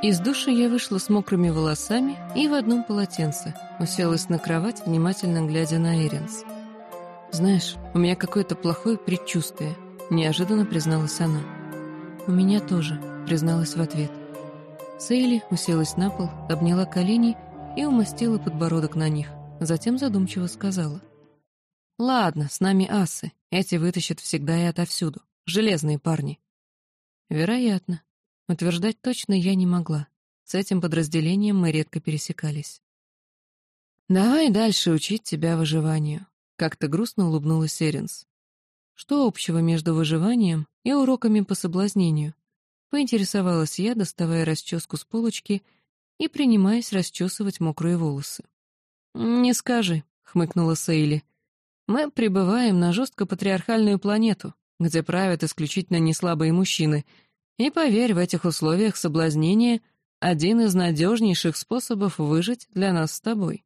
Из душа я вышла с мокрыми волосами и в одном полотенце, уселась на кровать, внимательно глядя на Эринс. «Знаешь, у меня какое-то плохое предчувствие», — неожиданно призналась она. «У меня тоже», — призналась в ответ. Сейли уселась на пол, обняла колени и умастила подбородок на них, затем задумчиво сказала. «Ладно, с нами асы, эти вытащат всегда и отовсюду, железные парни». «Вероятно», Утверждать точно я не могла. С этим подразделением мы редко пересекались. «Давай дальше учить тебя выживанию», — как-то грустно улыбнулась Эринс. «Что общего между выживанием и уроками по соблазнению?» Поинтересовалась я, доставая расческу с полочки и принимаясь расчесывать мокрые волосы. «Не скажи», — хмыкнула Сейли. «Мы прибываем на жестко патриархальную планету, где правят исключительно неслабые мужчины — и поверь, в этих условиях соблазнение — один из надежнейших способов выжить для нас с тобой.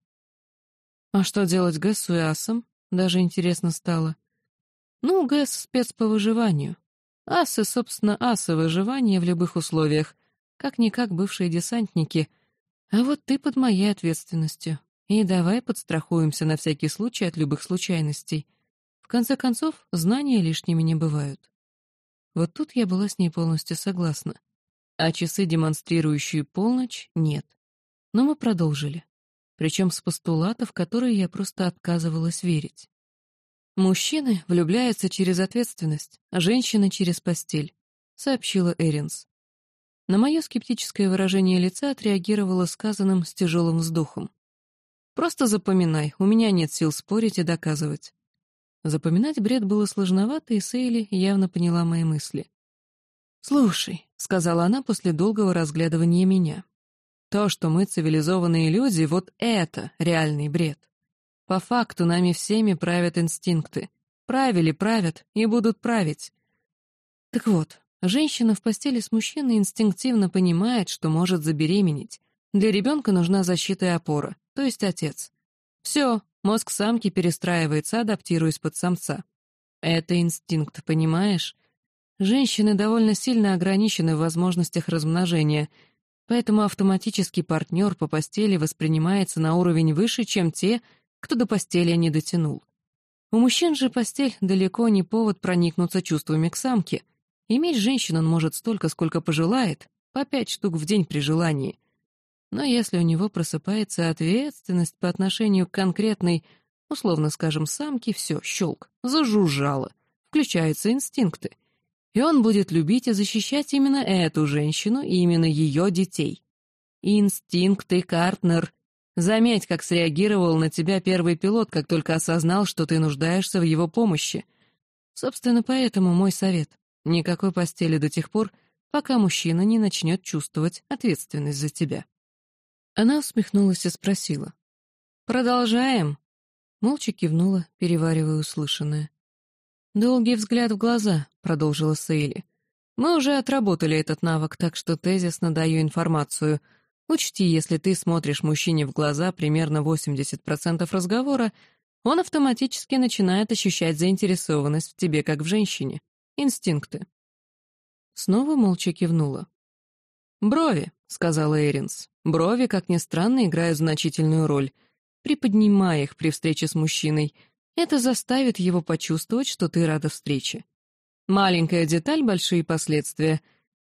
А что делать Гэсу и Асом? Даже интересно стало. Ну, Гэс — спец по выживанию. Асы, собственно, асы выживания в любых условиях, как-никак бывшие десантники. А вот ты под моей ответственностью. И давай подстрахуемся на всякий случай от любых случайностей. В конце концов, знания лишними не бывают. Вот тут я была с ней полностью согласна. А часы, демонстрирующие полночь, нет. Но мы продолжили. Причем с постулатов, которые я просто отказывалась верить. «Мужчины влюбляются через ответственность, а женщины — через постель», — сообщила Эринс. На мое скептическое выражение лица отреагировала сказанным с тяжелым вздохом. «Просто запоминай, у меня нет сил спорить и доказывать. Запоминать бред было сложновато, и Сейли явно поняла мои мысли. «Слушай», — сказала она после долгого разглядывания меня, «то, что мы цивилизованные люди, вот это реальный бред. По факту нами всеми правят инстинкты. Правили, правят и будут править. Так вот, женщина в постели с мужчиной инстинктивно понимает, что может забеременеть. Для ребенка нужна защита и опора, то есть отец. Все, Мозг самки перестраивается, адаптируясь под самца. Это инстинкт, понимаешь? Женщины довольно сильно ограничены в возможностях размножения, поэтому автоматический партнер по постели воспринимается на уровень выше, чем те, кто до постели не дотянул. У мужчин же постель далеко не повод проникнуться чувствами к самке. Иметь женщину он может столько, сколько пожелает, по пять штук в день при желании. Но если у него просыпается ответственность по отношению к конкретной, условно скажем, самке, все, щелк, зажужжало, включаются инстинкты. И он будет любить и защищать именно эту женщину и именно ее детей. Инстинкты, Картнер. Заметь, как среагировал на тебя первый пилот, как только осознал, что ты нуждаешься в его помощи. Собственно, поэтому мой совет — никакой постели до тех пор, пока мужчина не начнет чувствовать ответственность за тебя. Она усмехнулась и спросила. «Продолжаем?» Молча кивнула, переваривая услышанное. «Долгий взгляд в глаза», — продолжила Сейли. «Мы уже отработали этот навык, так что тезисно даю информацию. Учти, если ты смотришь мужчине в глаза примерно 80% разговора, он автоматически начинает ощущать заинтересованность в тебе, как в женщине. Инстинкты». Снова молча кивнула. «Брови», — сказала Эринс. Брови, как ни странно, играют значительную роль. Приподнимай их при встрече с мужчиной. Это заставит его почувствовать, что ты рада встрече. Маленькая деталь — большие последствия.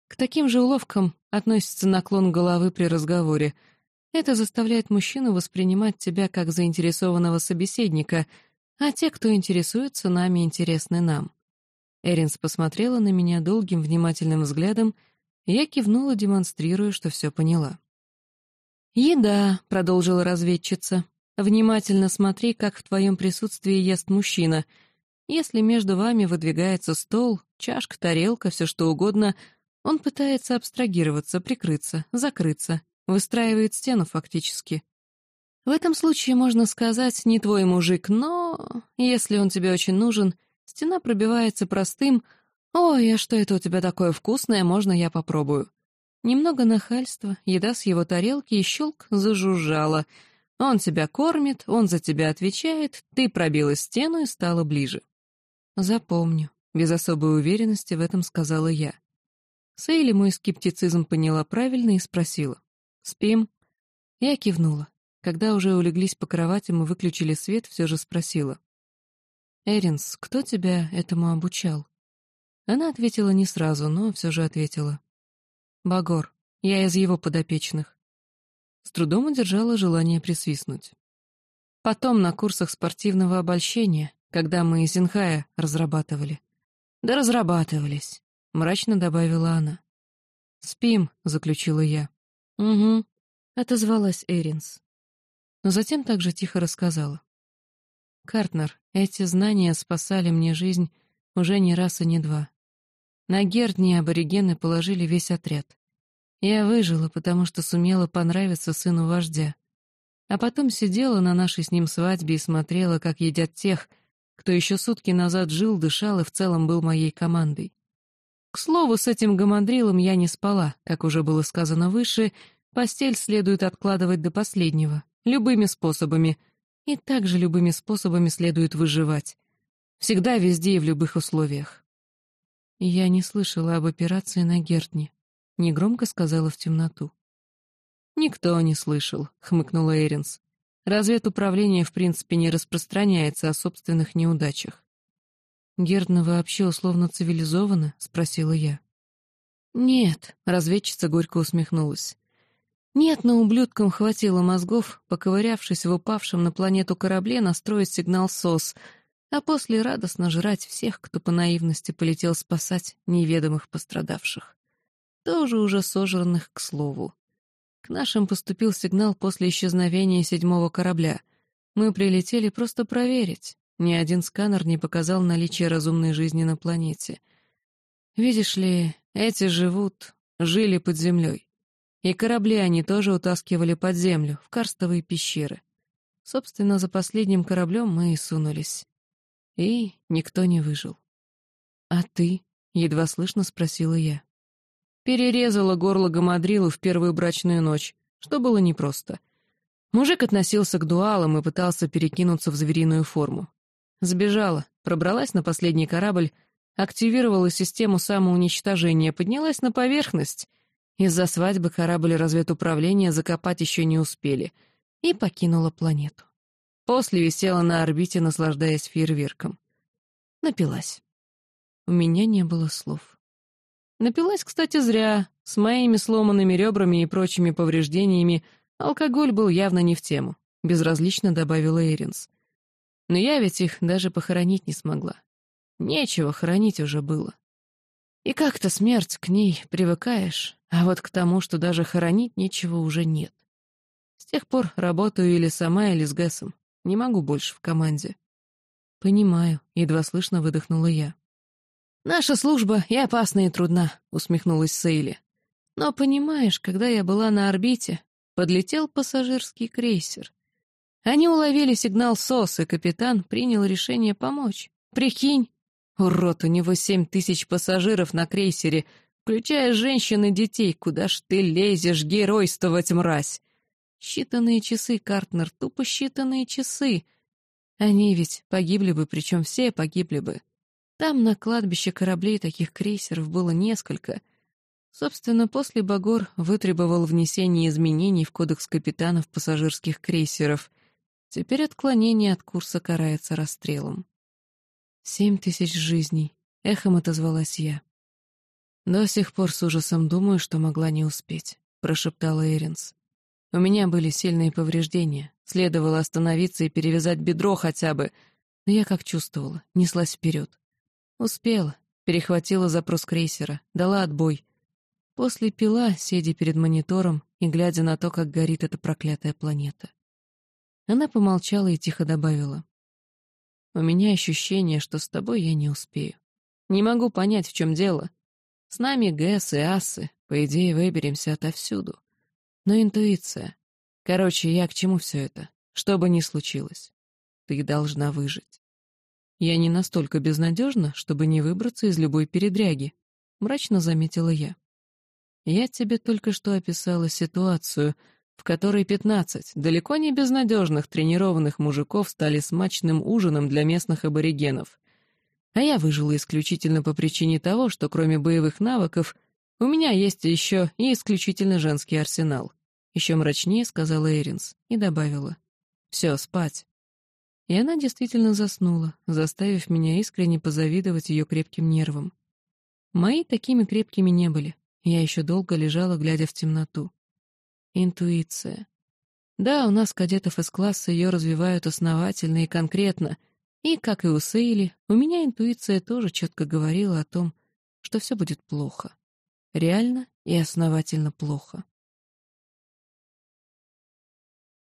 К таким же уловкам относится наклон головы при разговоре. Это заставляет мужчину воспринимать тебя как заинтересованного собеседника, а те, кто интересуется нами, интересны нам. Эринс посмотрела на меня долгим внимательным взглядом, я кивнула, демонстрируя, что все поняла. «Еда», — продолжила разведчица. «Внимательно смотри, как в твоем присутствии ест мужчина. Если между вами выдвигается стол, чашка, тарелка, все что угодно, он пытается абстрагироваться, прикрыться, закрыться, выстраивает стену фактически. В этом случае можно сказать «не твой мужик», но если он тебе очень нужен, стена пробивается простым «Ой, а что это у тебя такое вкусное, можно я попробую?» Немного нахальства, еда с его тарелки и щелк зажужжала. Он тебя кормит, он за тебя отвечает, ты пробила стену и стала ближе. «Запомню», — без особой уверенности в этом сказала я. Сейли мой скептицизм поняла правильно и спросила. «Спим?» Я кивнула. Когда уже улеглись по кроватям и выключили свет, все же спросила. «Эринс, кто тебя этому обучал?» Она ответила не сразу, но все же ответила. «Багор, я из его подопечных». С трудом удержала желание присвистнуть. Потом на курсах спортивного обольщения, когда мы из Инхая разрабатывали. Да разрабатывались, мрачно добавила она. «Спим», — заключила я. «Угу», — отозвалась Эринс. Но затем также тихо рассказала. «Картнер, эти знания спасали мне жизнь уже не раз и не два. На Гердне аборигены положили весь отряд. Я выжила, потому что сумела понравиться сыну вождя. А потом сидела на нашей с ним свадьбе и смотрела, как едят тех, кто еще сутки назад жил, дышал и в целом был моей командой. К слову, с этим гамандрилом я не спала, как уже было сказано выше, постель следует откладывать до последнего, любыми способами, и также любыми способами следует выживать. Всегда, везде и в любых условиях. Я не слышала об операции на Гертне, негромко сказала в темноту. «Никто не слышал», — хмыкнула Эринс. «Разведуправление, в принципе, не распространяется о собственных неудачах». «Гердна вообще условно цивилизована?» — спросила я. «Нет», — разведчица горько усмехнулась. «Нет, но ублюдкам хватило мозгов, поковырявшись в упавшем на планету корабле, настроить сигнал СОС, а после радостно жрать всех, кто по наивности полетел спасать неведомых пострадавших. Тоже уже сожранных, к слову. К нашим поступил сигнал после исчезновения седьмого корабля. Мы прилетели просто проверить. Ни один сканер не показал наличие разумной жизни на планете. Видишь ли, эти живут, жили под землей. И корабли они тоже утаскивали под землю, в карстовые пещеры. Собственно, за последним кораблем мы и сунулись. И никто не выжил. «А ты?» — едва слышно спросила я. Перерезала горло Гамадрилу в первую брачную ночь, что было непросто. Мужик относился к дуалам и пытался перекинуться в звериную форму. Сбежала, пробралась на последний корабль, активировала систему самоуничтожения, поднялась на поверхность. Из-за свадьбы корабль разведуправления закопать еще не успели и покинула планету. После висела на орбите, наслаждаясь фейерверком. Напилась. У меня не было слов. Напилась, кстати, зря. С моими сломанными ребрами и прочими повреждениями алкоголь был явно не в тему, безразлично добавила Эринс. Но я ведь их даже похоронить не смогла. Нечего хоронить уже было. И как-то смерть к ней привыкаешь, а вот к тому, что даже хоронить нечего уже нет. С тех пор работаю или сама, или с Гэсом. Не могу больше в команде. «Понимаю», — едва слышно выдохнула я. «Наша служба и опасна, и трудна», — усмехнулась Сейли. «Но понимаешь, когда я была на орбите, подлетел пассажирский крейсер. Они уловили сигнал СОС, и капитан принял решение помочь. Прикинь, урод, у него семь тысяч пассажиров на крейсере, включая женщин и детей. Куда ж ты лезешь геройствовать, мразь?» Считанные часы, Картнер, тупо считанные часы. Они ведь погибли бы, причем все погибли бы. Там на кладбище кораблей таких крейсеров было несколько. Собственно, после Багор вытребовал внесение изменений в кодекс капитанов пассажирских крейсеров. Теперь отклонение от курса карается расстрелом. «Семь тысяч жизней», — эхом отозвалась я. «До сих пор с ужасом думаю, что могла не успеть», — прошептала Эринс. «У меня были сильные повреждения. Следовало остановиться и перевязать бедро хотя бы. Но я как чувствовала, неслась вперед. Успела. Перехватила запрос крейсера, дала отбой. После пила, сидя перед монитором и глядя на то, как горит эта проклятая планета. Она помолчала и тихо добавила. «У меня ощущение, что с тобой я не успею. Не могу понять, в чем дело. С нами Гэс и Асы, по идее, выберемся отовсюду. Но интуиция. Короче, я к чему все это? Что бы ни случилось. Ты должна выжить. «Я не настолько безнадежна, чтобы не выбраться из любой передряги», — мрачно заметила я. «Я тебе только что описала ситуацию, в которой пятнадцать далеко не безнадежных тренированных мужиков стали смачным ужином для местных аборигенов. А я выжила исключительно по причине того, что кроме боевых навыков У меня есть еще и исключительно женский арсенал. Еще мрачнее сказала Эринс и добавила. Все, спать. И она действительно заснула, заставив меня искренне позавидовать ее крепким нервам. Мои такими крепкими не были. Я еще долго лежала, глядя в темноту. Интуиция. Да, у нас, кадетов из класса, ее развивают основательно и конкретно. И, как и у Сейли, у меня интуиция тоже четко говорила о том, что все будет плохо. Реально и основательно плохо.